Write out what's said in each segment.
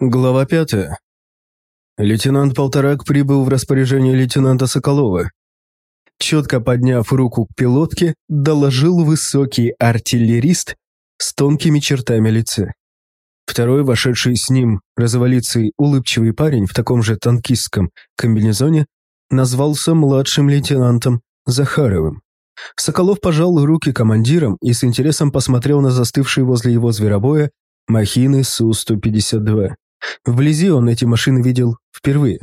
Глава пятая. Лейтенант Полторак прибыл в распоряжение лейтенанта Соколова. Четко подняв руку к пилотке, доложил высокий артиллерист с тонкими чертами лица. Второй, вошедший с ним, розоволицый улыбчивый парень в таком же танкистском комбинезоне, назвался младшим лейтенантом Захаровым. Соколов пожал руки командирам и с интересом посмотрел на застывшие возле его зверобоя махины Су-152. Вблизи он эти машины видел впервые.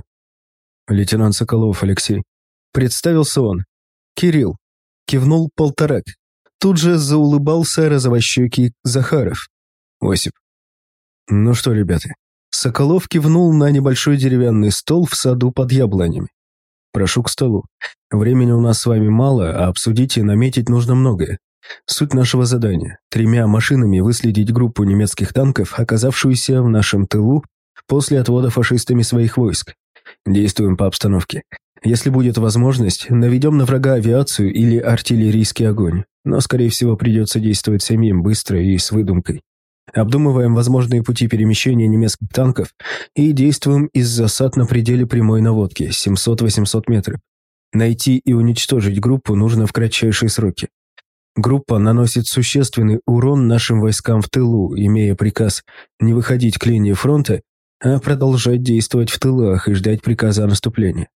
Лейтенант Соколов Алексей. Представился он. Кирилл. Кивнул полторак. Тут же заулыбался розовощекий Захаров. Осип. Ну что, ребята. Соколов кивнул на небольшой деревянный стол в саду под яблонями. Прошу к столу. Времени у нас с вами мало, а обсудить и наметить нужно многое. Суть нашего задания – тремя машинами выследить группу немецких танков, оказавшуюся в нашем тылу после отвода фашистами своих войск. Действуем по обстановке. Если будет возможность, наведем на врага авиацию или артиллерийский огонь, но, скорее всего, придется действовать самим, быстро и с выдумкой. Обдумываем возможные пути перемещения немецких танков и действуем из засад на пределе прямой наводки 700-800 метров. Найти и уничтожить группу нужно в кратчайшие сроки. Группа наносит существенный урон нашим войскам в тылу, имея приказ не выходить к линии фронта, а продолжать действовать в тылах и ждать приказа о наступлении.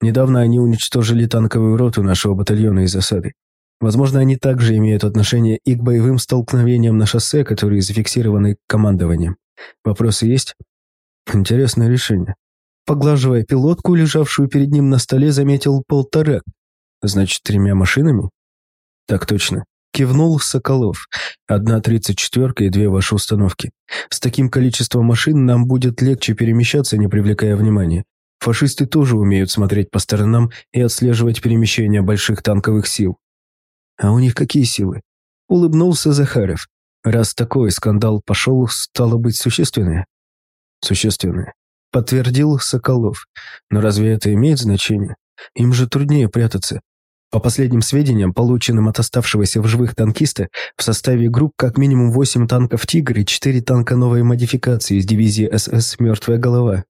Недавно они уничтожили танковую роту нашего батальона из засады. Возможно, они также имеют отношение и к боевым столкновениям на шоссе, которые зафиксированы командованием. Вопросы есть? Интересное решение. Поглаживая пилотку, лежавшую перед ним на столе, заметил полторак. Значит, тремя машинами? Так точно. Кивнул Соколов. Одна тридцать четверка и две ваши установки. С таким количеством машин нам будет легче перемещаться, не привлекая внимания. Фашисты тоже умеют смотреть по сторонам и отслеживать перемещение больших танковых сил. А у них какие силы? Улыбнулся Захаров. Раз такой скандал пошел, стало быть существенное? Существенное. Подтвердил Соколов. Но разве это имеет значение? Им же труднее прятаться. По последним сведениям, полученным от оставшегося в живых танкиста, в составе групп как минимум 8 танков «Тигр» и 4 танка новой модификации из дивизии СС «Мертвая голова».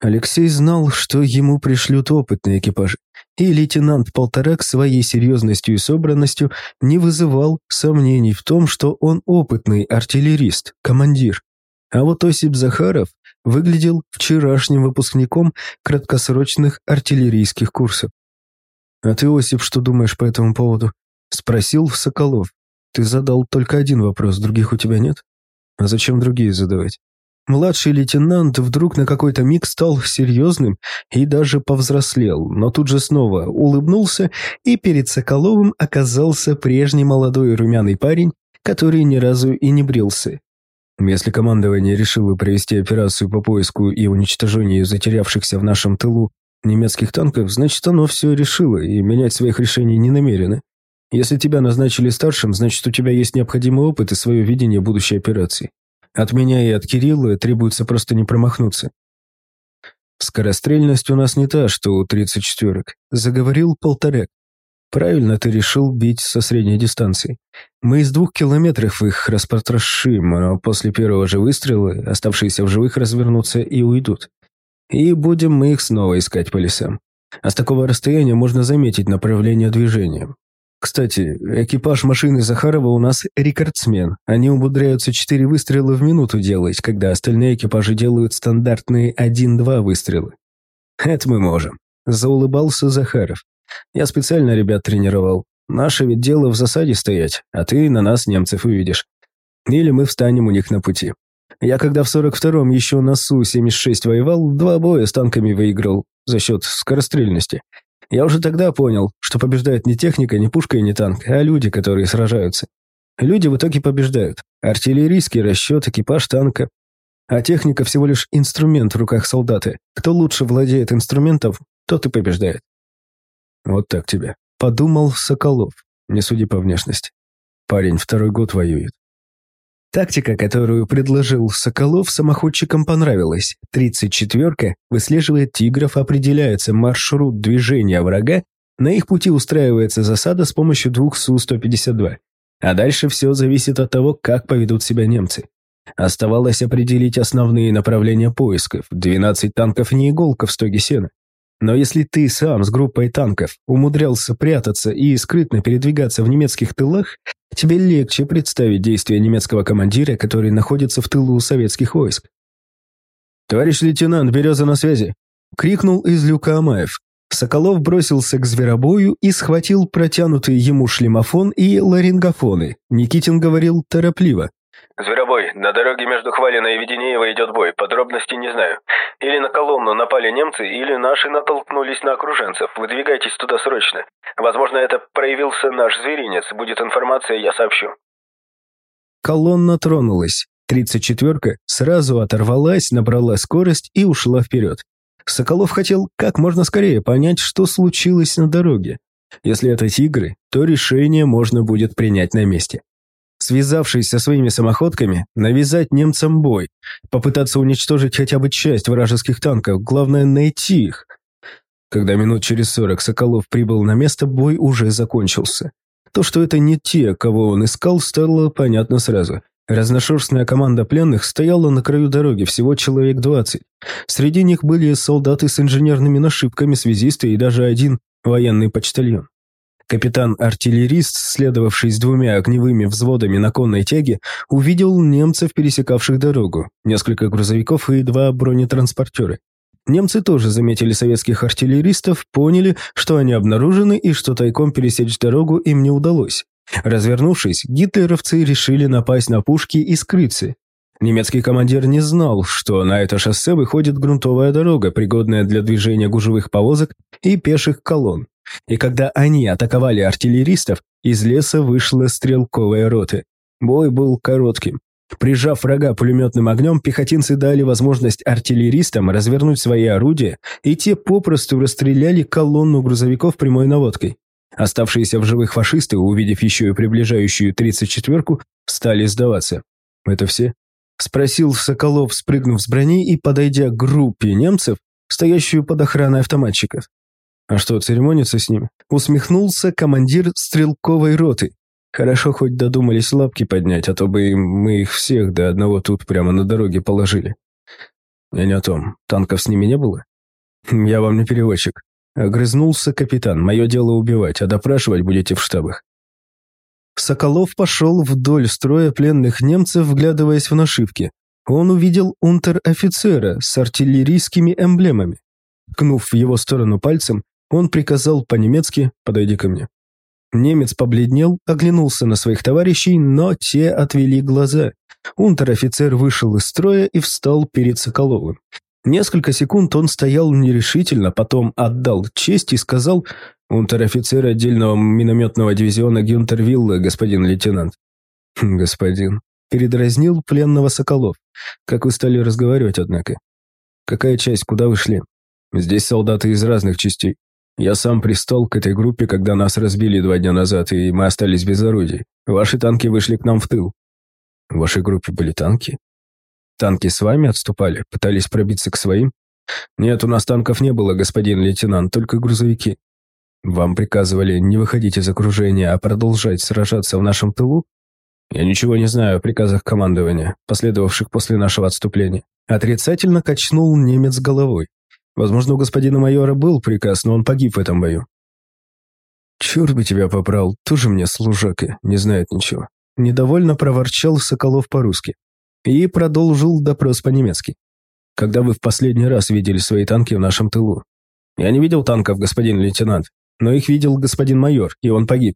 Алексей знал, что ему пришлют опытный экипаж, и лейтенант Полторак своей серьезностью и собранностью не вызывал сомнений в том, что он опытный артиллерист, командир. А вот Осип Захаров выглядел вчерашним выпускником краткосрочных артиллерийских курсов. «А ты, Осип, что думаешь по этому поводу?» Спросил Соколов. «Ты задал только один вопрос, других у тебя нет? А зачем другие задавать?» Младший лейтенант вдруг на какой-то миг стал серьезным и даже повзрослел, но тут же снова улыбнулся, и перед Соколовым оказался прежний молодой румяный парень, который ни разу и не брился. Если командование решило провести операцию по поиску и уничтожению затерявшихся в нашем тылу немецких танков, значит, оно все решило и менять своих решений не намерено. Если тебя назначили старшим, значит, у тебя есть необходимый опыт и свое видение будущей операции. От меня и от Кирилла требуется просто не промахнуться. Скорострельность у нас не та, что у 34-ок. Заговорил полторек. Правильно ты решил бить со средней дистанции. Мы из двух километров их распотрошим, а после первого же выстрела оставшиеся в живых развернутся и уйдут. И будем мы их снова искать по лесам. А с такого расстояния можно заметить направление движения. Кстати, экипаж машины Захарова у нас рекордсмен. Они умудряются четыре выстрела в минуту делать, когда остальные экипажи делают стандартные один-два выстрела. Это мы можем. Заулыбался Захаров. Я специально ребят тренировал. Наше ведь дело в засаде стоять, а ты на нас немцев увидишь. Или мы встанем у них на пути. Я когда в 42-м еще на Су-76 воевал, два боя с танками выиграл за счет скорострельности. Я уже тогда понял, что побеждает не техника, не пушка и не танк, а люди, которые сражаются. Люди в итоге побеждают. Артиллерийский расчет, экипаж танка. А техника всего лишь инструмент в руках солдата. Кто лучше владеет инструментом, тот и побеждает. Вот так тебе. Подумал Соколов. Не суди по внешности. Парень второй год воюет. Тактика, которую предложил Соколов, самоходчикам понравилась. 34-ка выслеживает тигров, определяется маршрут движения врага, на их пути устраивается засада с помощью двух Су-152. А дальше все зависит от того, как поведут себя немцы. Оставалось определить основные направления поисков. 12 танков не иголка в стоге сена. Но если ты сам с группой танков умудрялся прятаться и скрытно передвигаться в немецких тылах, тебе легче представить действия немецкого командира, который находится в тылу советских войск. «Товарищ лейтенант, Береза на связи!» — крикнул из люка Амаев. Соколов бросился к зверобою и схватил протянутый ему шлемофон и ларингофоны. Никитин говорил торопливо. «Зверобой, на дороге между Хвалиной и Веденеево идет бой, подробностей не знаю. Или на колонну напали немцы, или наши натолкнулись на окруженцев. Выдвигайтесь туда срочно. Возможно, это проявился наш зверинец. Будет информация, я сообщу». Колонна тронулась. Тридцать четверка сразу оторвалась, набрала скорость и ушла вперед. Соколов хотел как можно скорее понять, что случилось на дороге. Если это тигры, то решение можно будет принять на месте. Связавшись со своими самоходками, навязать немцам бой, попытаться уничтожить хотя бы часть вражеских танков, главное найти их. Когда минут через сорок Соколов прибыл на место, бой уже закончился. То, что это не те, кого он искал, стало понятно сразу. Разношерстная команда пленных стояла на краю дороги, всего человек двадцать. Среди них были солдаты с инженерными нашивками, связисты и даже один военный почтальон. Капитан-артиллерист, следовавший с двумя огневыми взводами на конной тяге, увидел немцев, пересекавших дорогу, несколько грузовиков и два бронетранспортера. Немцы тоже заметили советских артиллеристов, поняли, что они обнаружены и что тайком пересечь дорогу им не удалось. Развернувшись, гитлеровцы решили напасть на пушки и скрыться. Немецкий командир не знал, что на это шоссе выходит грунтовая дорога, пригодная для движения гужевых повозок и пеших колонн. И когда они атаковали артиллеристов, из леса вышла стрелковая рота. Бой был коротким. Прижав врага пулеметным огнем, пехотинцы дали возможность артиллеристам развернуть свои орудия, и те попросту расстреляли колонну грузовиков прямой наводкой. Оставшиеся в живых фашисты, увидев еще и приближающую 34-ку, стали сдаваться. «Это все?» – спросил Соколов, спрыгнув с брони и подойдя к группе немцев, стоящую под охраной автоматчиков. «А что, церемониться с ним?» – усмехнулся командир стрелковой роты. «Хорошо, хоть додумались лапки поднять, а то бы мы их всех до одного тут прямо на дороге положили». «Я не о том. Танков с ними не было?» «Я вам не переводчик. Огрызнулся капитан. «Мое дело убивать, а допрашивать будете в штабах». Соколов пошел вдоль строя пленных немцев, вглядываясь в нашивки. Он увидел унтер-офицера с артиллерийскими эмблемами. Ткнув в его сторону пальцем, он приказал по-немецки «подойди ко мне». Немец побледнел, оглянулся на своих товарищей, но те отвели глаза. Унтер-офицер вышел из строя и встал перед Соколовым. Несколько секунд он стоял нерешительно, потом отдал честь и сказал «Унтер-офицер отдельного минометного дивизиона Гюнтер Вилла, господин лейтенант». «Хм, «Господин», — передразнил пленного Соколов. «Как вы стали разговаривать, однако?» «Какая часть, куда вы шли?» «Здесь солдаты из разных частей. Я сам пристал к этой группе, когда нас разбили два дня назад, и мы остались без орудий. Ваши танки вышли к нам в тыл». «В вашей группе были танки?» Танки с вами отступали? Пытались пробиться к своим? Нет, у нас танков не было, господин лейтенант, только грузовики. Вам приказывали не выходить из окружения, а продолжать сражаться в нашем тылу? Я ничего не знаю о приказах командования, последовавших после нашего отступления. Отрицательно качнул немец головой. Возможно, у господина майора был приказ, но он погиб в этом бою. Черт бы тебя попрал, тоже мне служака, не знает ничего. Недовольно проворчал Соколов по-русски и продолжил допрос по-немецки. «Когда вы в последний раз видели свои танки в нашем тылу?» «Я не видел танков, господин лейтенант, но их видел господин майор, и он погиб.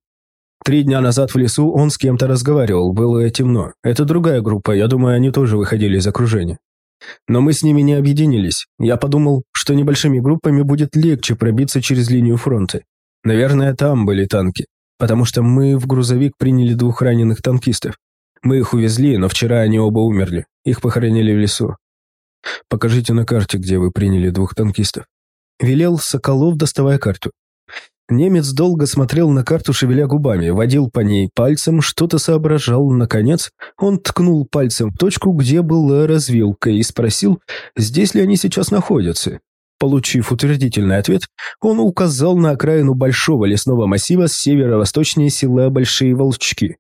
Три дня назад в лесу он с кем-то разговаривал, было темно. Это другая группа, я думаю, они тоже выходили из окружения. Но мы с ними не объединились. Я подумал, что небольшими группами будет легче пробиться через линию фронта. Наверное, там были танки, потому что мы в грузовик приняли двух раненых танкистов. Мы их увезли, но вчера они оба умерли. Их похоронили в лесу. Покажите на карте, где вы приняли двух танкистов. Велел Соколов, доставая карту. Немец долго смотрел на карту, шевеля губами, водил по ней пальцем, что-то соображал. Наконец, он ткнул пальцем в точку, где была развилка, и спросил, здесь ли они сейчас находятся. Получив утвердительный ответ, он указал на окраину большого лесного массива с северо-восточнее села Большие Волчки.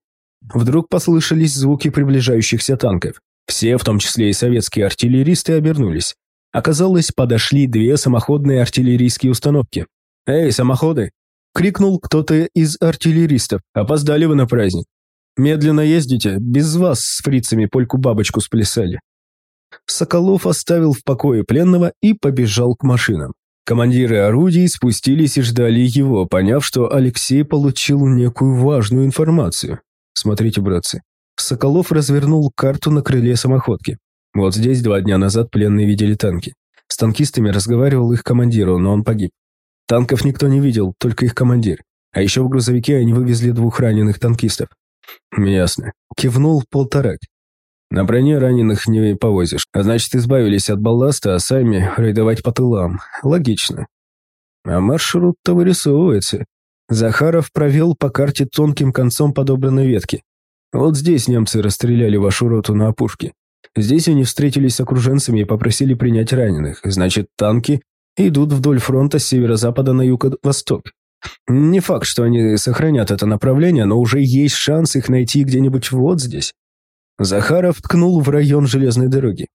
Вдруг послышались звуки приближающихся танков. Все, в том числе и советские артиллеристы, обернулись. Оказалось, подошли две самоходные артиллерийские установки. «Эй, самоходы!» — крикнул кто-то из артиллеристов. «Опоздали вы на праздник. Медленно ездите, без вас с фрицами польку-бабочку сплясали». Соколов оставил в покое пленного и побежал к машинам. Командиры орудий спустились и ждали его, поняв, что Алексей получил некую важную информацию. Смотрите, братцы. Соколов развернул карту на крыле самоходки. Вот здесь два дня назад пленные видели танки. С танкистами разговаривал их командир, но он погиб. Танков никто не видел, только их командир. А еще в грузовике они вывезли двух раненых танкистов. Ясно. Кивнул полторак. На броне раненых не повозишь. А значит, избавились от балласта, а сами рейдовать по тылам. Логично. А маршрут-то вырисовывается. Захаров провел по карте тонким концом подобранной ветки. Вот здесь немцы расстреляли вашу роту на опушке. Здесь они встретились с окруженцами и попросили принять раненых. Значит, танки идут вдоль фронта с северо-запада на юго-восток. Не факт, что они сохранят это направление, но уже есть шанс их найти где-нибудь вот здесь. Захаров ткнул в район железной дороги.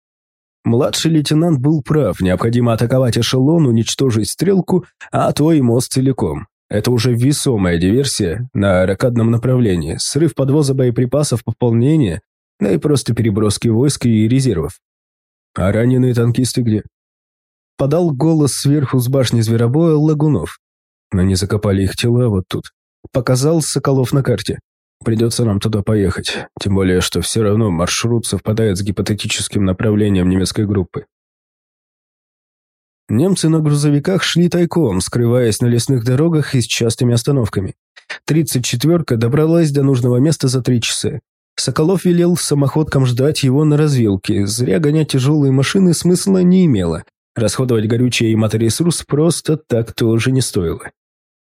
Младший лейтенант был прав, необходимо атаковать эшелон, уничтожить стрелку, а то и мост целиком. Это уже весомая диверсия на ракадном направлении, срыв подвоза боеприпасов, пополнения, да и просто переброски войск и резервов. А раненые танкисты где? Подал голос сверху с башни зверобоя Лагунов. Они закопали их тела вот тут. Показал Соколов на карте. Придется нам туда поехать. Тем более, что все равно маршрут совпадает с гипотетическим направлением немецкой группы. Немцы на грузовиках шли тайком, скрываясь на лесных дорогах и с частыми остановками. Тридцать четверка добралась до нужного места за три часа. Соколов велел самоходкам ждать его на развилке. Зря гонять тяжелые машины смысла не имело. Расходовать горючее и моторесурс просто так тоже не стоило.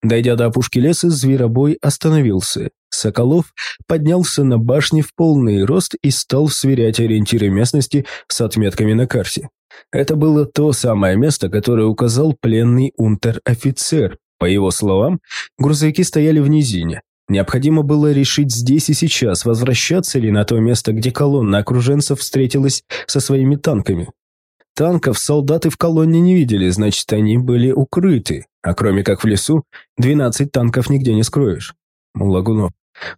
Дойдя до опушки леса, зверобой остановился. Соколов поднялся на башне в полный рост и стал сверять ориентиры местности с отметками на карте. Это было то самое место, которое указал пленный унтер-офицер. По его словам, грузовики стояли в низине. Необходимо было решить здесь и сейчас, возвращаться ли на то место, где колонна окруженцев встретилась со своими танками. Танков солдаты в колонне не видели, значит, они были укрыты. А кроме как в лесу, 12 танков нигде не скроешь. Лагунов.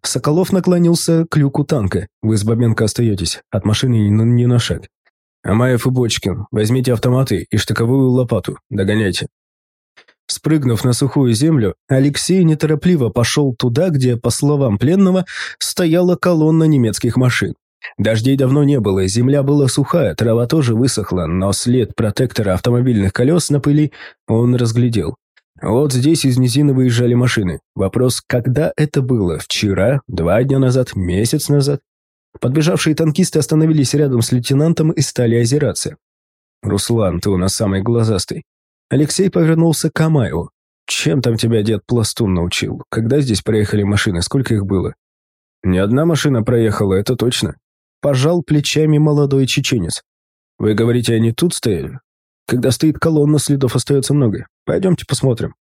Соколов наклонился к люку танка. Вы с Бабенко остаетесь. От машины ни, ни на шаг. Амаев и Бочкин, возьмите автоматы и штыковую лопату. Догоняйте. Спрыгнув на сухую землю, Алексей неторопливо пошел туда, где, по словам пленного, стояла колонна немецких машин. Дождей давно не было, земля была сухая, трава тоже высохла, но след протектора автомобильных колес на пыли он разглядел. Вот здесь из низины выезжали машины. Вопрос, когда это было? Вчера? Два дня назад? Месяц назад? Подбежавшие танкисты остановились рядом с лейтенантом и стали озираться. «Руслан, ты у нас самый глазастый». Алексей повернулся к Амаеву. «Чем там тебя дед Пластун научил? Когда здесь проехали машины? Сколько их было?» «Ни одна машина проехала, это точно». Пожал плечами молодой чеченец. «Вы говорите, они тут стояли? Когда стоит колонна, следов остается много. Пойдемте посмотрим».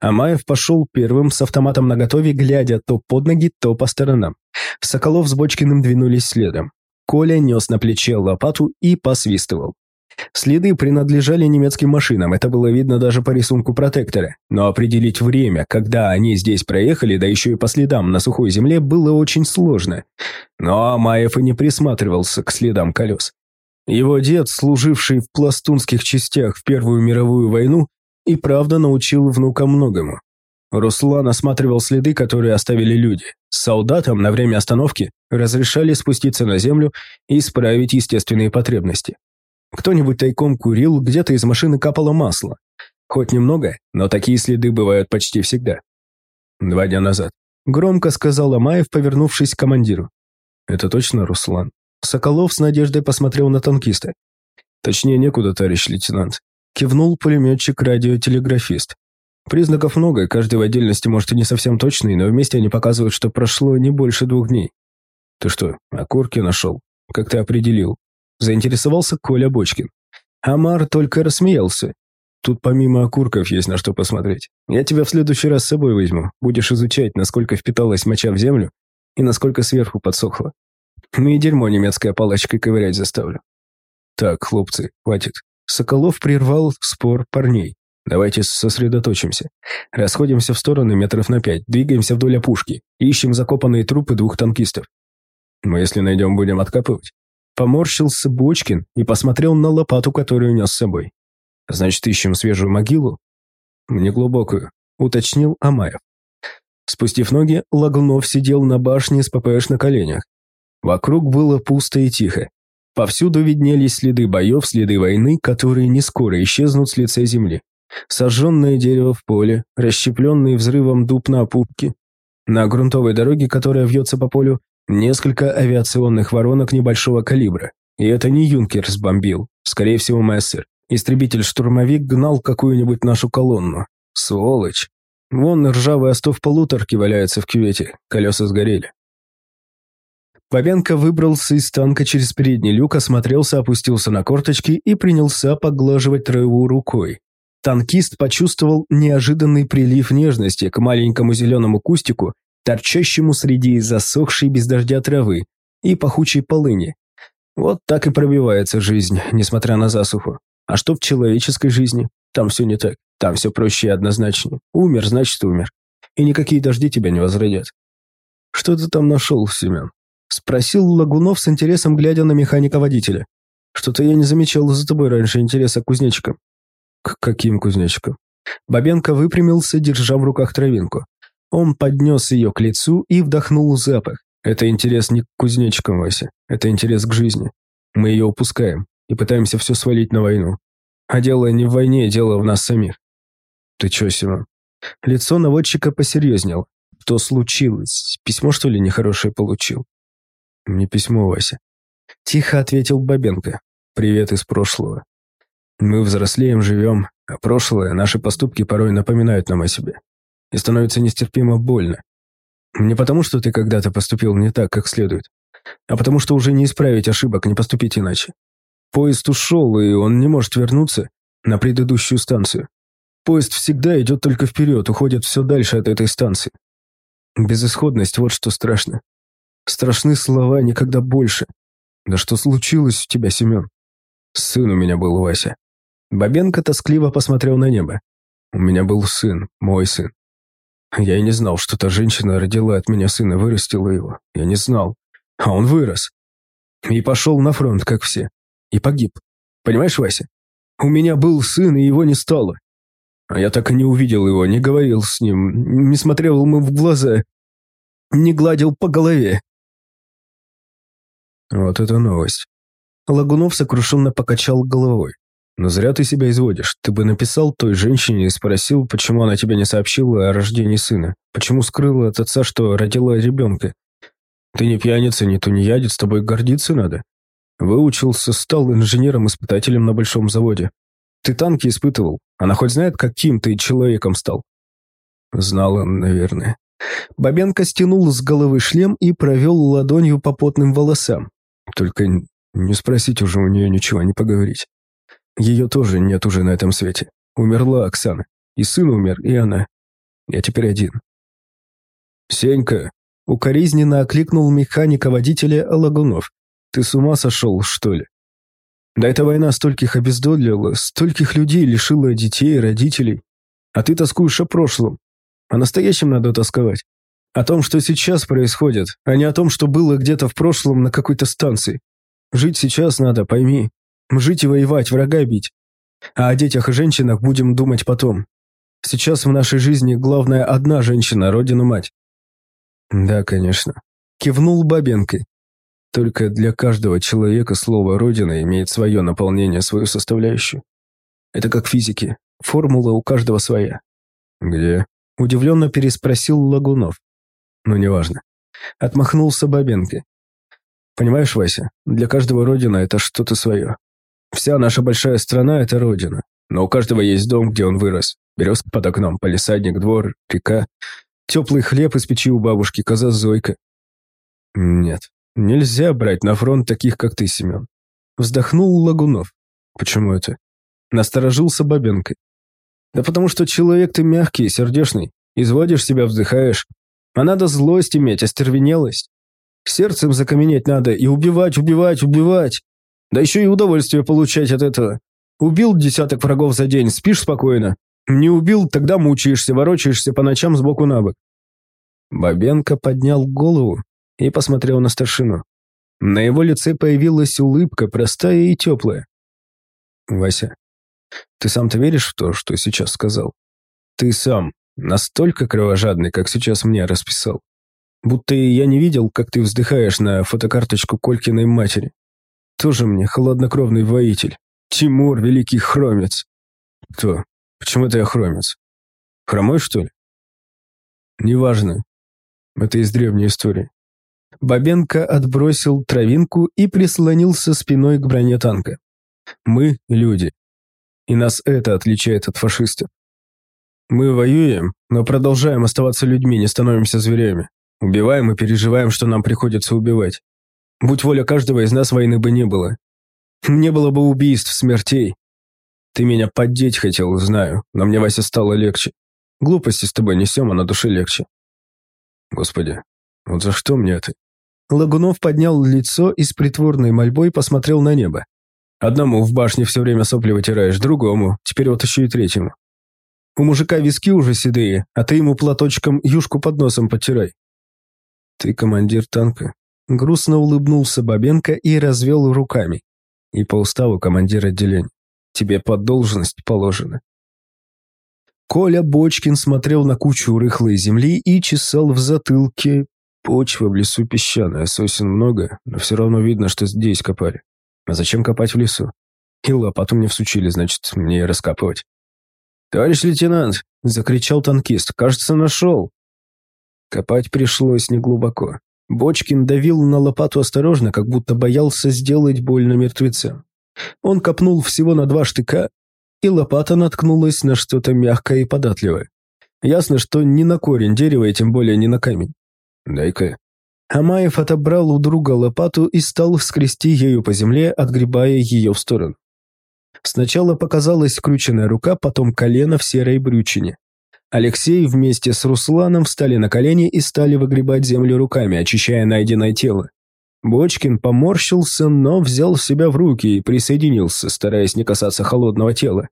Амаев пошел первым с автоматом наготове, глядя то под ноги, то по сторонам. Соколов с Бочкиным двинулись следом. Коля нес на плече лопату и посвистывал. Следы принадлежали немецким машинам, это было видно даже по рисунку протектора. Но определить время, когда они здесь проехали, да еще и по следам на сухой земле, было очень сложно. Но Амаев и не присматривался к следам колес. Его дед, служивший в пластунских частях в Первую мировую войну, и правда научил внука многому. Руслан осматривал следы, которые оставили люди. Солдатам на время остановки разрешали спуститься на землю и исправить естественные потребности. Кто-нибудь тайком курил, где-то из машины капало масло. Хоть немного, но такие следы бывают почти всегда. Два дня назад. Громко сказал Амаев, повернувшись к командиру. «Это точно Руслан?» Соколов с надеждой посмотрел на танкиста. «Точнее некуда, товарищ лейтенант. Кивнул пулеметчик-радиотелеграфист. Признаков много, каждый в отдельности может и не совсем точный, но вместе они показывают, что прошло не больше двух дней. Ты что, окурки нашел? Как ты определил? Заинтересовался Коля Бочкин. Амар только рассмеялся. Тут помимо окурков есть на что посмотреть. Я тебя в следующий раз с собой возьму. Будешь изучать, насколько впиталась моча в землю и насколько сверху подсохла. Ну и дерьмо немецкой палочкой ковырять заставлю. Так, хлопцы, хватит. Соколов прервал спор парней. Давайте сосредоточимся. Расходимся в стороны метров на пять, двигаемся вдоль опушки, ищем закопанные трупы двух танкистов. Мы, если найдем, будем откапывать. Поморщился Бочкин и посмотрел на лопату, которую нес с собой. Значит, ищем свежую могилу? Неглубокую, уточнил Амаев. Спустив ноги, Лагунов сидел на башне с ППШ на коленях. Вокруг было пусто и тихо. Повсюду виднелись следы боев, следы войны, которые не скоро исчезнут с лица земли. Сожженное дерево в поле, расщепленный взрывом дуб на опушке. На грунтовой дороге, которая вьется по полю, несколько авиационных воронок небольшого калибра. И это не Юнкер сбомбил, скорее всего Мессер. Истребитель-штурмовик гнал какую-нибудь нашу колонну. Сволочь. Вон ржавый остов полуторки валяется в кювете, колеса сгорели. Бабенко выбрался из танка через передний люк, осмотрелся, опустился на корточки и принялся поглаживать траву рукой. Танкист почувствовал неожиданный прилив нежности к маленькому зеленому кустику, торчащему среди засохшей без дождя травы и пахучей полыни. Вот так и пробивается жизнь, несмотря на засуху. А что в человеческой жизни? Там все не так. Там все проще и однозначнее. Умер, значит умер. И никакие дожди тебя не возродят. Что ты там нашел, Семен? Спросил Лагунов с интересом, глядя на механика-водителя. «Что-то я не замечал за тобой раньше интереса к кузнечикам». «К каким кузнечикам?» Бабенко выпрямился, держа в руках травинку. Он поднес ее к лицу и вдохнул запах. «Это интерес не к кузнечикам, Вася. Это интерес к жизни. Мы ее упускаем и пытаемся все свалить на войну. А дело не в войне, дело в нас самих». «Ты че, Симон?» Лицо наводчика посерьезнело. «Что случилось? Письмо, что ли, нехорошее получил?» «Не письмо, Вася». Тихо ответил Бабенко. «Привет из прошлого. Мы взрослеем, живем, а прошлое, наши поступки порой напоминают нам о себе. И становится нестерпимо больно. Не потому, что ты когда-то поступил не так, как следует, а потому что уже не исправить ошибок, не поступить иначе. Поезд ушел, и он не может вернуться на предыдущую станцию. Поезд всегда идет только вперед, уходит все дальше от этой станции. Безысходность – вот что страшно. Страшны слова никогда больше. Да что случилось у тебя, Семен? Сын у меня был, Вася. Бабенко тоскливо посмотрел на небо. У меня был сын, мой сын. Я и не знал, что та женщина родила от меня сына, вырастила его. Я не знал. А он вырос. И пошел на фронт, как все. И погиб. Понимаешь, Вася? У меня был сын, и его не стало. А я так и не увидел его, не говорил с ним, не смотрел ему в глаза, не гладил по голове. Вот это новость. Лагунов сокрушенно покачал головой. Но зря ты себя изводишь. Ты бы написал той женщине и спросил, почему она тебе не сообщила о рождении сына. Почему скрыла от отца, что родила ребенка. Ты не пьяница, не тунеядец, тобой гордиться надо. Выучился, стал инженером-испытателем на большом заводе. Ты танки испытывал. Она хоть знает, каким ты человеком стал? Знала, наверное. Бабенко стянул с головы шлем и провел ладонью по потным волосам. Только не спросить уже у нее ничего, не поговорить. Ее тоже нет уже на этом свете. Умерла Оксана. И сын умер, и она. Я теперь один. «Сенька!» — укоризненно окликнул механика-водителя Лагунов. «Ты с ума сошел, что ли?» Да эта война стольких обездолила, стольких людей лишила детей, родителей. А ты тоскуешь о прошлом. О настоящем надо тосковать. О том, что сейчас происходит, а не о том, что было где-то в прошлом на какой-то станции. Жить сейчас надо, пойми. Жить и воевать, врага бить. А о детях и женщинах будем думать потом. Сейчас в нашей жизни главная одна женщина, родину-мать. Да, конечно. Кивнул Бабенко. Только для каждого человека слово «родина» имеет свое наполнение, свою составляющую. Это как физики. Формула у каждого своя. Где? Удивленно переспросил Лагунов. Ну, неважно. Отмахнулся Бабенко. Понимаешь, Вася, для каждого родина – это что-то свое. Вся наша большая страна – это родина. Но у каждого есть дом, где он вырос. Березка под окном, полисадник, двор, река. Теплый хлеб из печи у бабушки, коза Зойка. Нет, нельзя брать на фронт таких, как ты, Семен. Вздохнул Лагунов. Почему это? Насторожился Бабенко. Да потому что человек ты мягкий, сердечный. Изводишь себя, вздыхаешь. А надо злость иметь, остервенелость. Сердцем закаменеть надо и убивать, убивать, убивать. Да еще и удовольствие получать от этого. Убил десяток врагов за день, спишь спокойно. Не убил, тогда мучаешься, ворочаешься по ночам сбоку на бок. Бабенко поднял голову и посмотрел на старшину. На его лице появилась улыбка, простая и теплая. «Вася, ты сам-то веришь в то, что сейчас сказал? Ты сам настолько кровожадный, как сейчас мне расписал. Будто я не видел, как ты вздыхаешь на фотокарточку Колькиной матери. Тоже мне холоднокровный воитель. Тимур, великий хромец. Кто? Почему ты хромец? Хромой, что ли? Неважно. Это из древней истории. Бабенко отбросил травинку и прислонился спиной к броне танка. Мы – люди. И нас это отличает от фашистов. Мы воюем, но продолжаем оставаться людьми, не становимся зверями. Убиваем и переживаем, что нам приходится убивать. Будь воля каждого из нас, войны бы не было. Не было бы убийств, смертей. Ты меня поддеть хотел, знаю, но мне, Вася, стало легче. Глупости с тобой несем, а на душе легче. Господи, вот за что мне это? Лагунов поднял лицо и с притворной мольбой посмотрел на небо. Одному в башне все время сопли вытираешь, другому, теперь вот еще и третьему. У мужика виски уже седые, а ты ему платочком юшку под носом подтирай. Ты командир танка. Грустно улыбнулся Бабенко и развел руками. И по уставу командир отделения. Тебе под должность положено. Коля Бочкин смотрел на кучу рыхлой земли и чесал в затылке. Почва в лесу песчаная, сосен много, но все равно видно, что здесь копали. А зачем копать в лесу? И лопату мне всучили, значит, мне раскапывать. «Товарищ лейтенант!» – закричал танкист. «Кажется, нашел!» Копать пришлось неглубоко. Бочкин давил на лопату осторожно, как будто боялся сделать больно мертвецам. Он копнул всего на два штыка, и лопата наткнулась на что-то мягкое и податливое. Ясно, что не на корень дерева и тем более не на камень. «Дай-ка». Амаев отобрал у друга лопату и стал скрести ею по земле, отгребая ее в сторону. Сначала показалась скрученная рука, потом колено в серой брючине. Алексей вместе с Русланом встали на колени и стали выгребать землю руками, очищая найденное тело. Бочкин поморщился, но взял себя в руки и присоединился, стараясь не касаться холодного тела.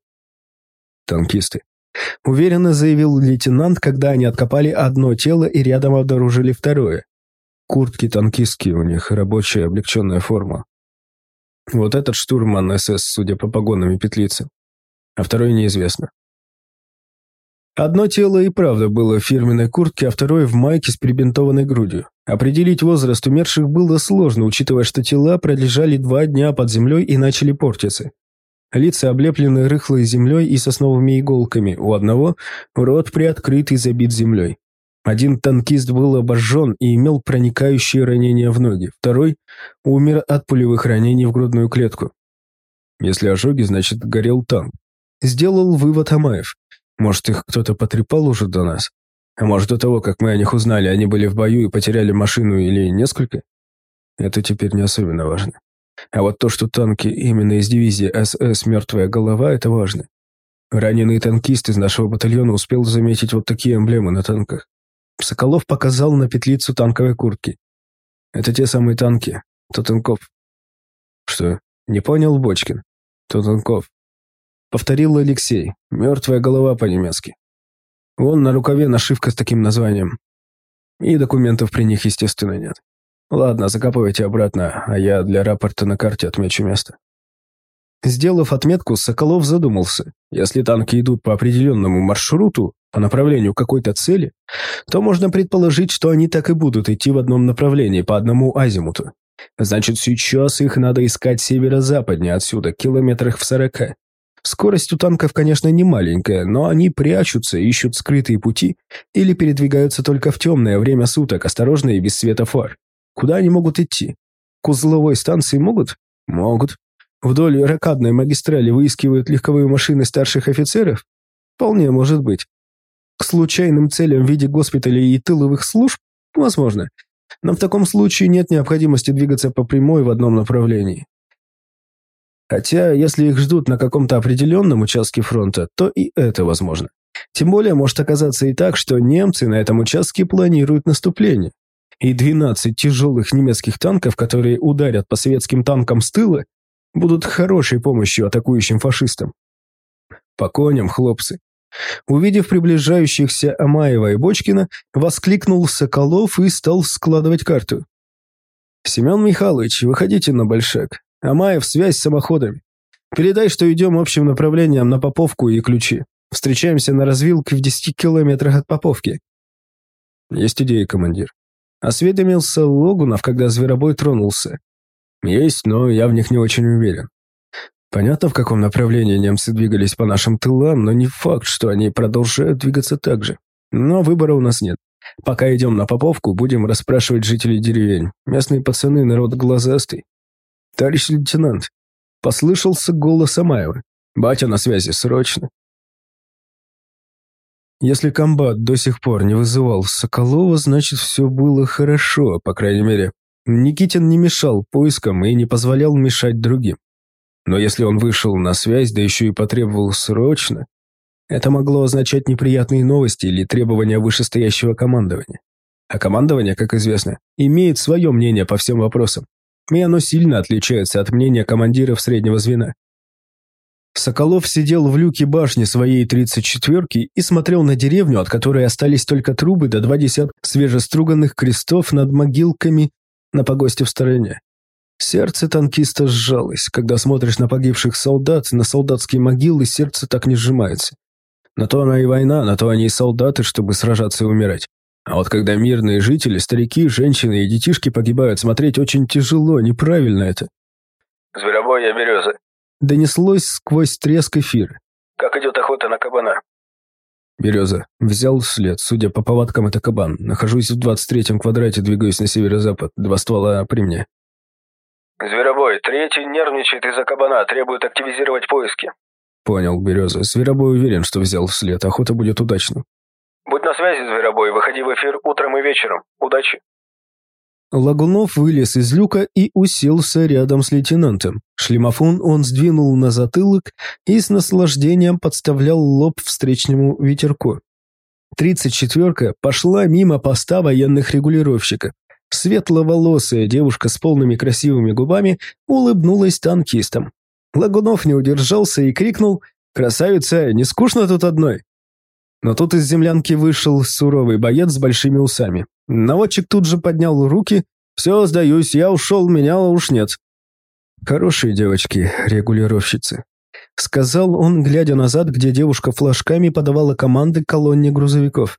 «Танкисты», — уверенно заявил лейтенант, когда они откопали одно тело и рядом обнаружили второе. Куртки танкистские у них, рабочая облегченная форма. Вот этот штурман СС, судя по погонам и петлице. А второй неизвестно. Одно тело и правда было в фирменной куртке, а второе в майке с прибинтованной грудью. Определить возраст умерших было сложно, учитывая, что тела пролежали два дня под землей и начали портиться. Лица облеплены рыхлой землей и сосновыми иголками. У одного рот приоткрыт и забит землей. Один танкист был обожжен и имел проникающие ранения в ноги. Второй умер от пулевых ранений в грудную клетку. Если ожоги, значит, горел танк. Сделал вывод Амаев. Может, их кто-то потрепал уже до нас? А может, до того, как мы о них узнали, они были в бою и потеряли машину или несколько? Это теперь не особенно важно. А вот то, что танки именно из дивизии СС «Мертвая голова» — это важно. Раненый танкист из нашего батальона успел заметить вот такие эмблемы на танках. Соколов показал на петлицу танковой куртки. Это те самые танки. Тотенков. Что? Не понял Бочкин. Тотенков. Повторил Алексей. Мертвая голова по-немецки. Вон на рукаве нашивка с таким названием. И документов при них, естественно, нет. Ладно, закапывайте обратно, а я для рапорта на карте отмечу место. Сделав отметку, Соколов задумался. Если танки идут по определенному маршруту, по направлению какой-то цели, то можно предположить, что они так и будут идти в одном направлении, по одному азимуту. Значит, сейчас их надо искать северо-западнее отсюда, километрах в сорока. Скорость у танков, конечно, не маленькая, но они прячутся, ищут скрытые пути или передвигаются только в темное время суток, осторожно и без света фар. Куда они могут идти? К узловой станции могут? Могут. Вдоль ракадной магистрали выискивают легковые машины старших офицеров? Вполне может быть. К случайным целям в виде госпиталей и тыловых служб? Возможно. Но в таком случае нет необходимости двигаться по прямой в одном направлении. Хотя, если их ждут на каком-то определенном участке фронта, то и это возможно. Тем более может оказаться и так, что немцы на этом участке планируют наступление. и 12 тяжелых немецких танков, которые ударят по советским танкам с тыла, будут хорошей помощью атакующим фашистам. По коням, хлопцы. Увидев приближающихся Амаева и Бочкина, воскликнул Соколов и стал складывать карту. «Семен Михайлович, выходите на Большак. Амаев, связь с самоходами. Передай, что идем общим направлением на Поповку и Ключи. Встречаемся на развилке в 10 километрах от Поповки». «Есть идея, командир». Осведомился Логунов, когда зверобой тронулся. «Есть, но я в них не очень уверен. Понятно, в каком направлении немцы двигались по нашим тылам, но не факт, что они продолжают двигаться так же. Но выбора у нас нет. Пока идем на Поповку, будем расспрашивать жителей деревень. Местные пацаны народ глазастый. Товарищ лейтенант, послышался голос Амаева. Батя на связи, срочно. Если комбат до сих пор не вызывал Соколова, значит, все было хорошо, по крайней мере. Никитин не мешал поискам и не позволял мешать другим. Но если он вышел на связь, да еще и потребовал срочно, это могло означать неприятные новости или требования вышестоящего командования. А командование, как известно, имеет свое мнение по всем вопросам, и оно сильно отличается от мнения командиров среднего звена. Соколов сидел в люке башни своей 34-ки и смотрел на деревню, от которой остались только трубы до два десятка свежеструганных крестов над могилками на погосте в стороне. Сердце танкиста сжалось. Когда смотришь на погибших солдат, на солдатские могилы, сердце так не сжимается. На то она и война, на то они и солдаты, чтобы сражаться и умирать. А вот когда мирные жители, старики, женщины и детишки погибают, смотреть очень тяжело, неправильно это. «Зверобой, я береза». Донеслось сквозь треск эфира. «Как идет охота на кабана?» Береза. Взял след. Судя по повадкам, это кабан. Нахожусь в 23-м квадрате, двигаюсь на северо-запад. Два ствола при мне. «Зверобой, третий нервничает из-за кабана, требует активизировать поиски». Понял, Береза. Зверобой уверен, что взял след. Охота будет удачной. «Будь на связи, Зверобой, выходи в эфир утром и вечером. Удачи!» Лагунов вылез из люка и уселся рядом с лейтенантом. Шлемофон он сдвинул на затылок и с наслаждением подставлял лоб встречному ветерку. Тридцать четверка пошла мимо поста военных регулировщиков. Светловолосая девушка с полными красивыми губами улыбнулась танкистам. Лагунов не удержался и крикнул «Красавица, не скучно тут одной?» Но тут из землянки вышел суровый боец с большими усами. Наводчик тут же поднял руки «Все, сдаюсь, я ушел, меня уж нет». «Хорошие девочки, регулировщицы», — сказал он, глядя назад, где девушка флажками подавала команды колонне грузовиков.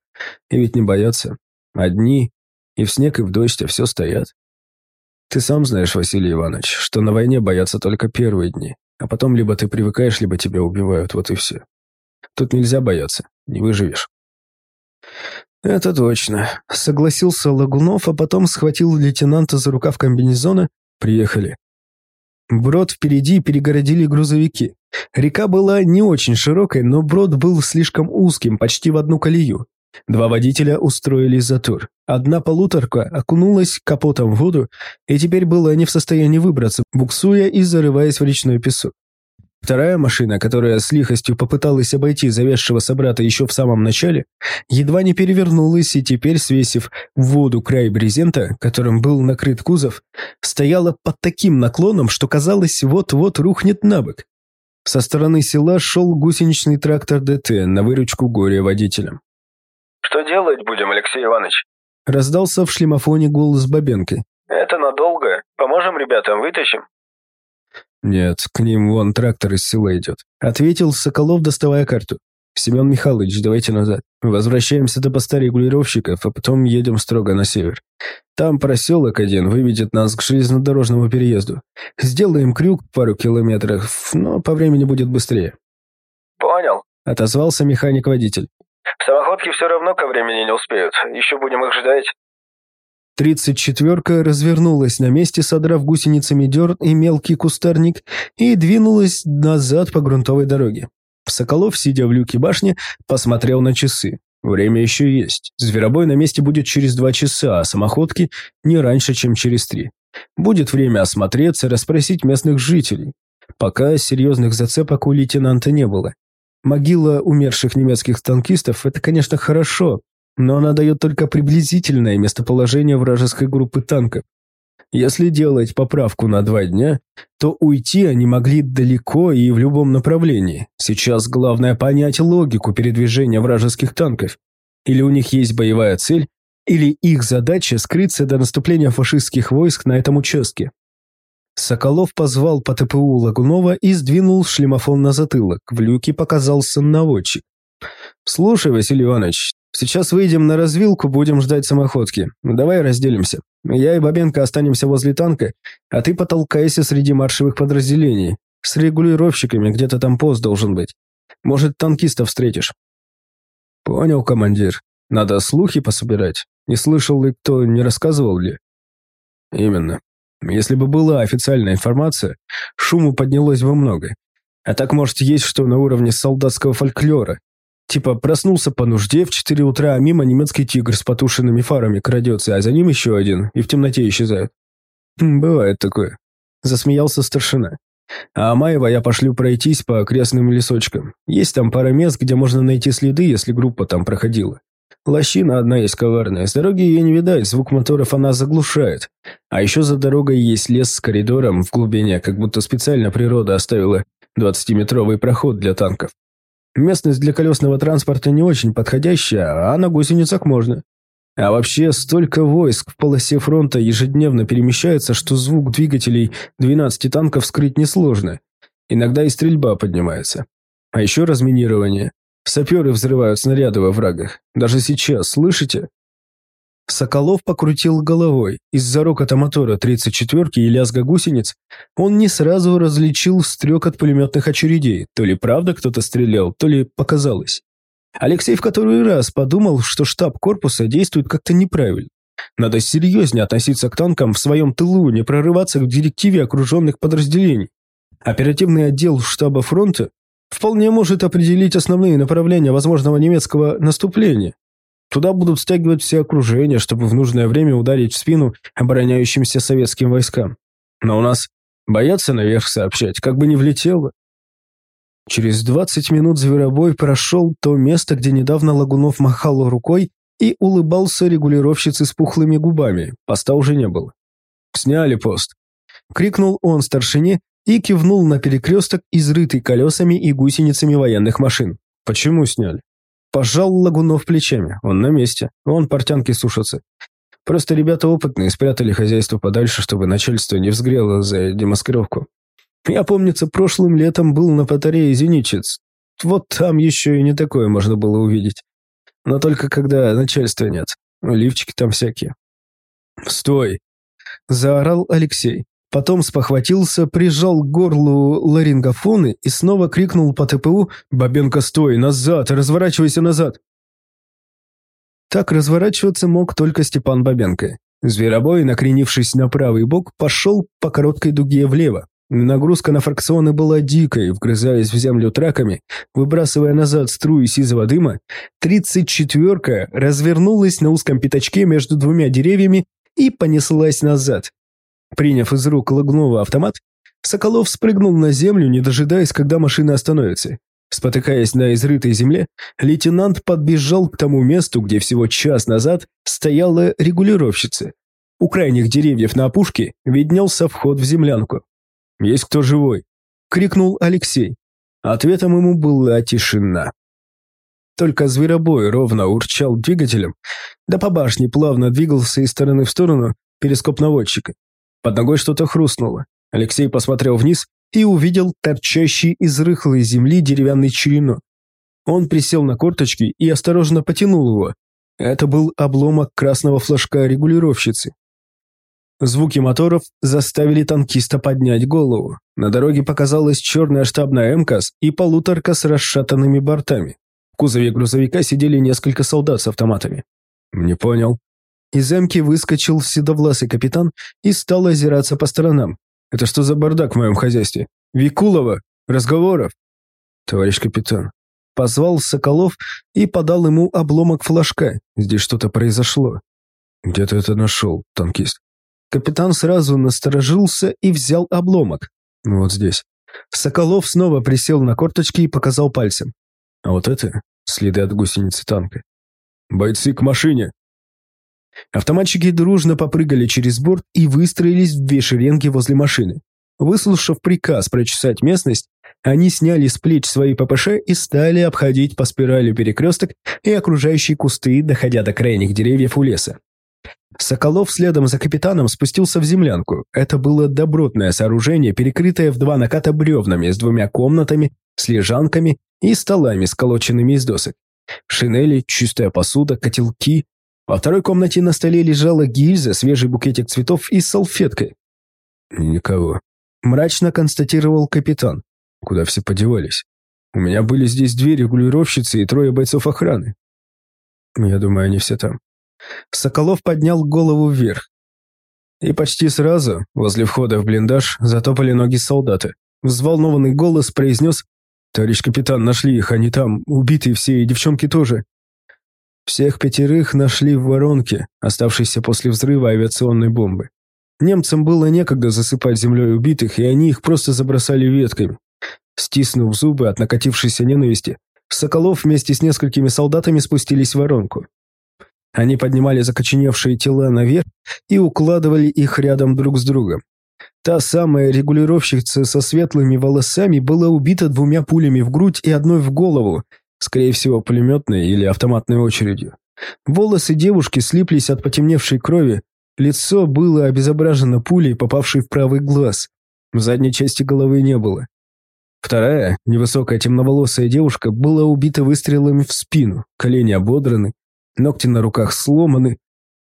«И ведь не боятся. Одни, и в снег, и в дождь, а все стоят. Ты сам знаешь, Василий Иванович, что на войне боятся только первые дни, а потом либо ты привыкаешь, либо тебя убивают, вот и все. Тут нельзя бояться, не выживешь. «Это точно», — согласился Лагунов, а потом схватил лейтенанта за рукав комбинезона. «Приехали». Брод впереди перегородили грузовики. Река была не очень широкой, но брод был слишком узким, почти в одну колею. Два водителя устроили затор. Одна полуторка окунулась капотом в воду и теперь была не в состоянии выбраться, буксуя и зарываясь в речной песок. Вторая машина, которая с лихостью попыталась обойти завесшего собрата еще в самом начале, едва не перевернулась и теперь, свесив в воду край брезента, которым был накрыт кузов, стояла под таким наклоном, что казалось, вот-вот рухнет на бок. Со стороны села шел гусеничный трактор ДТ на выручку горе водителям. «Что делать будем, Алексей Иванович?» Раздался в шлемофоне голос Бабенко. «Это надолго. Поможем ребятам, вытащим?» «Нет, к ним вон трактор из села идет», — ответил Соколов, доставая карту. «Семен Михайлович, давайте назад. Возвращаемся до поста регулировщиков, а потом едем строго на север. Там проселок один выведет нас к железнодорожному переезду. Сделаем крюк пару километров, но по времени будет быстрее». «Понял», — отозвался механик-водитель. Самоходки все равно ко времени не успеют. Еще будем их ждать. Тридцать четверка развернулась на месте, содрав гусеницами дерн и мелкий кустарник, и двинулась назад по грунтовой дороге. Соколов, сидя в люке башни, посмотрел на часы. Время еще есть. Зверобой на месте будет через два часа, а самоходки не раньше, чем через три. Будет время осмотреться, расспросить местных жителей. Пока серьезных зацепок у лейтенанта не было. Могила умерших немецких танкистов – это, конечно, хорошо, но она дает только приблизительное местоположение вражеской группы танков. Если делать поправку на два дня, то уйти они могли далеко и в любом направлении. Сейчас главное понять логику передвижения вражеских танков. Или у них есть боевая цель, или их задача скрыться до наступления фашистских войск на этом участке. Соколов позвал по ТПУ Лагунова и сдвинул шлемофон на затылок. В люке показался наводчик. «Слушай, Василий Иванович, сейчас выйдем на развилку, будем ждать самоходки. Давай разделимся. Я и Бабенко останемся возле танка, а ты потолкайся среди маршевых подразделений. С регулировщиками где-то там пост должен быть. Может, танкистов встретишь». «Понял, командир. Надо слухи пособирать. Не слышал ли кто, не рассказывал ли?» «Именно. Если бы была официальная информация, шуму поднялось бы много. А так, может, есть что на уровне солдатского фольклора. Типа, проснулся по нужде в 4 утра, а мимо немецкий тигр с потушенными фарами крадется, а за ним еще один, и в темноте исчезает. Хм, бывает такое. Засмеялся старшина. А Амаева я пошлю пройтись по окрестным лесочкам. Есть там пара мест, где можно найти следы, если группа там проходила. Лощина одна есть коварная, с дороги ее не видать, звук моторов она заглушает. А еще за дорогой есть лес с коридором в глубине, как будто специально природа оставила 20-метровый проход для танков. Местность для колесного транспорта не очень подходящая, а на гусеницах можно. А вообще, столько войск в полосе фронта ежедневно перемещается, что звук двигателей 12 танков скрыть несложно. Иногда и стрельба поднимается. А еще разминирование. Саперы взрывают снаряды во врагах. Даже сейчас, слышите?» Соколов покрутил головой. Из-за рокота мотора 34-ки и лязга гусениц он не сразу различил стрек от пулеметных очередей. То ли правда кто-то стрелял, то ли показалось. Алексей в который раз подумал, что штаб корпуса действует как-то неправильно. Надо серьезнее относиться к танкам в своем тылу, не прорываться к директиве окруженных подразделений. Оперативный отдел штаба фронта вполне может определить основные направления возможного немецкого наступления. Туда будут стягивать все окружения, чтобы в нужное время ударить в спину обороняющимся советским войскам. Но у нас боятся наверх сообщать, как бы не влетело. Через 20 минут зверобой прошел то место, где недавно Лагунов махал рукой и улыбался регулировщице с пухлыми губами. Поста уже не было. «Сняли пост!» — крикнул он старшине и кивнул на перекресток, изрытый колесами и гусеницами военных машин. «Почему сняли?» Пожал Лагунов плечами. Он на месте. Вон портянки сушатся. Просто ребята опытные, спрятали хозяйство подальше, чтобы начальство не взгрело за демаскировку. Я, помнится, прошлым летом был на батарее «Зенитчиц». Вот там еще и не такое можно было увидеть. Но только когда начальства нет. Лифчики там всякие. «Стой!» – заорал Алексей. Потом спохватился, прижал к горлу ларингофоны и снова крикнул по ТПУ «Бабенко, стой! Назад! Разворачивайся назад!» Так разворачиваться мог только Степан Бабенко. Зверобой, накренившись на правый бок, пошел по короткой дуге влево. Нагрузка на фракционы была дикой, вгрызаясь в землю траками, выбрасывая назад струи сизого дыма, тридцать четверка развернулась на узком пятачке между двумя деревьями и понеслась назад. Приняв из рук Лагунова автомат, Соколов спрыгнул на землю, не дожидаясь, когда машина остановится. Спотыкаясь на изрытой земле, лейтенант подбежал к тому месту, где всего час назад стояла регулировщица. У крайних деревьев на опушке виднелся вход в землянку. «Есть кто живой?» – крикнул Алексей. Ответом ему была тишина. Только зверобой ровно урчал двигателем, да по башне плавно двигался из стороны в сторону перископ наводчика. Под ногой что-то хрустнуло. Алексей посмотрел вниз и увидел торчащий из рыхлой земли деревянный черенок. Он присел на корточки и осторожно потянул его. Это был обломок красного флажка регулировщицы. Звуки моторов заставили танкиста поднять голову. На дороге показалась черная штабная МКС и полуторка с расшатанными бортами. В кузове грузовика сидели несколько солдат с автоматами. «Не понял», из эмки выскочил седовласый капитан и стал озираться по сторонам. «Это что за бардак в моем хозяйстве? Викулова? Разговоров?» «Товарищ капитан». Позвал Соколов и подал ему обломок флажка. Здесь что-то произошло. «Где ты это нашел, танкист?» Капитан сразу насторожился и взял обломок. «Вот здесь». Соколов снова присел на корточки и показал пальцем. «А вот это следы от гусеницы танка. «Бойцы к машине!» Автоматчики дружно попрыгали через борт и выстроились в две шеренги возле машины. Выслушав приказ прочесать местность, они сняли с плеч свои ППШ и стали обходить по спирали перекресток и окружающие кусты, доходя до крайних деревьев у леса. Соколов следом за капитаном спустился в землянку. Это было добротное сооружение, перекрытое в два наката бревнами с двумя комнатами, с лежанками и столами, сколоченными из досок. Шинели, чистая посуда, котелки. Во второй комнате на столе лежала гильза, свежий букетик цветов и салфетка. «Никого», – мрачно констатировал капитан. «Куда все подевались? У меня были здесь две регулировщицы и трое бойцов охраны. Я думаю, они все там». Соколов поднял голову вверх. И почти сразу, возле входа в блиндаж, затопали ноги солдаты. Взволнованный голос произнес «Товарищ капитан, нашли их, они там, убитые все, и девчонки тоже». Всех пятерых нашли в воронке, оставшейся после взрыва авиационной бомбы. Немцам было некогда засыпать землей убитых, и они их просто забросали ветками. Стиснув зубы от накатившейся ненависти, Соколов вместе с несколькими солдатами спустились в воронку. Они поднимали закоченевшие тела наверх и укладывали их рядом друг с другом. Та самая регулировщица со светлыми волосами была убита двумя пулями в грудь и одной в голову, скорее всего, пулеметной или автоматной очередью. Волосы девушки слиплись от потемневшей крови, лицо было обезображено пулей, попавшей в правый глаз. В задней части головы не было. Вторая, невысокая темноволосая девушка, была убита выстрелами в спину, колени ободраны, Ногти на руках сломаны.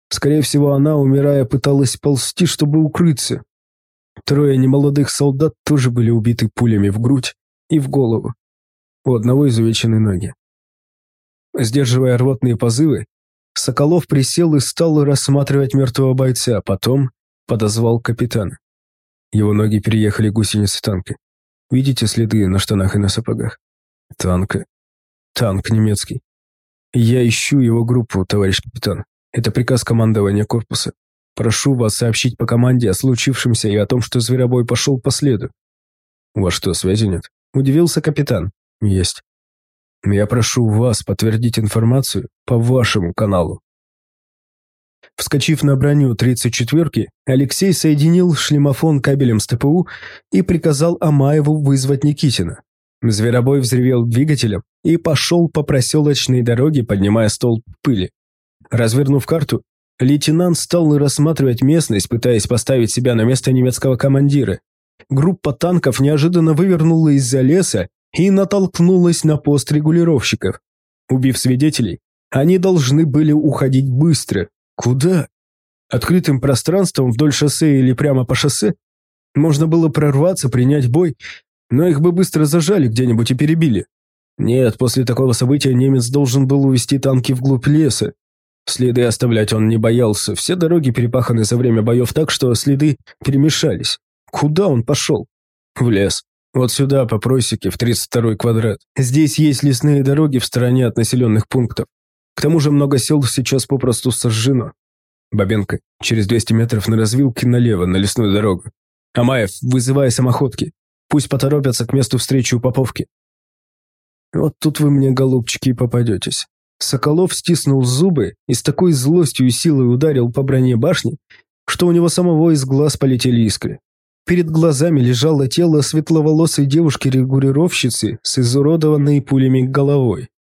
Скорее всего, она, умирая, пыталась ползти, чтобы укрыться. Трое немолодых солдат тоже были убиты пулями в грудь и в голову. У одного изувечены ноги. Сдерживая рвотные позывы, Соколов присел и стал рассматривать мертвого бойца, а потом подозвал капитана. Его ноги переехали гусеницы танка. Видите следы на штанах и на сапогах? Танка. Танк немецкий. «Я ищу его группу, товарищ капитан. Это приказ командования корпуса. Прошу вас сообщить по команде о случившемся и о том, что зверобой пошел по следу». «У вас что, связи нет?» Удивился капитан. «Есть. Я прошу вас подтвердить информацию по вашему каналу». Вскочив на броню 34-ки, Алексей соединил шлемофон кабелем с ТПУ и приказал Амаеву вызвать Никитина. Зверобой взревел двигателем и пошел по проселочной дороге, поднимая столб пыли. Развернув карту, лейтенант стал рассматривать местность, пытаясь поставить себя на место немецкого командира. Группа танков неожиданно вывернула из-за леса и натолкнулась на пост регулировщиков. Убив свидетелей, они должны были уходить быстро. Куда? Открытым пространством вдоль шоссе или прямо по шоссе? Можно было прорваться, принять бой, но их бы быстро зажали где-нибудь и перебили. Нет, после такого события немец должен был увести танки вглубь леса. Следы оставлять он не боялся, все дороги перепаханы за время боев так, что следы перемешались. Куда он пошел? В лес. Вот сюда, по просеке, в 32-й квадрат. Здесь есть лесные дороги в стороне от населенных пунктов. К тому же много сел сейчас попросту сожжено. Бабенко, через 200 метров на развилке налево, на лесную дорогу. Амаев, вызывая самоходки. Пусть поторопятся к месту встречи у Поповки. Вот тут вы мне, голубчики, и попадетесь. Соколов стиснул зубы и с такой злостью и силой ударил по броне башни, что у него самого из глаз полетели искры. Перед глазами лежало тело светловолосой девушки-регулировщицы с изуродованной пулями головой.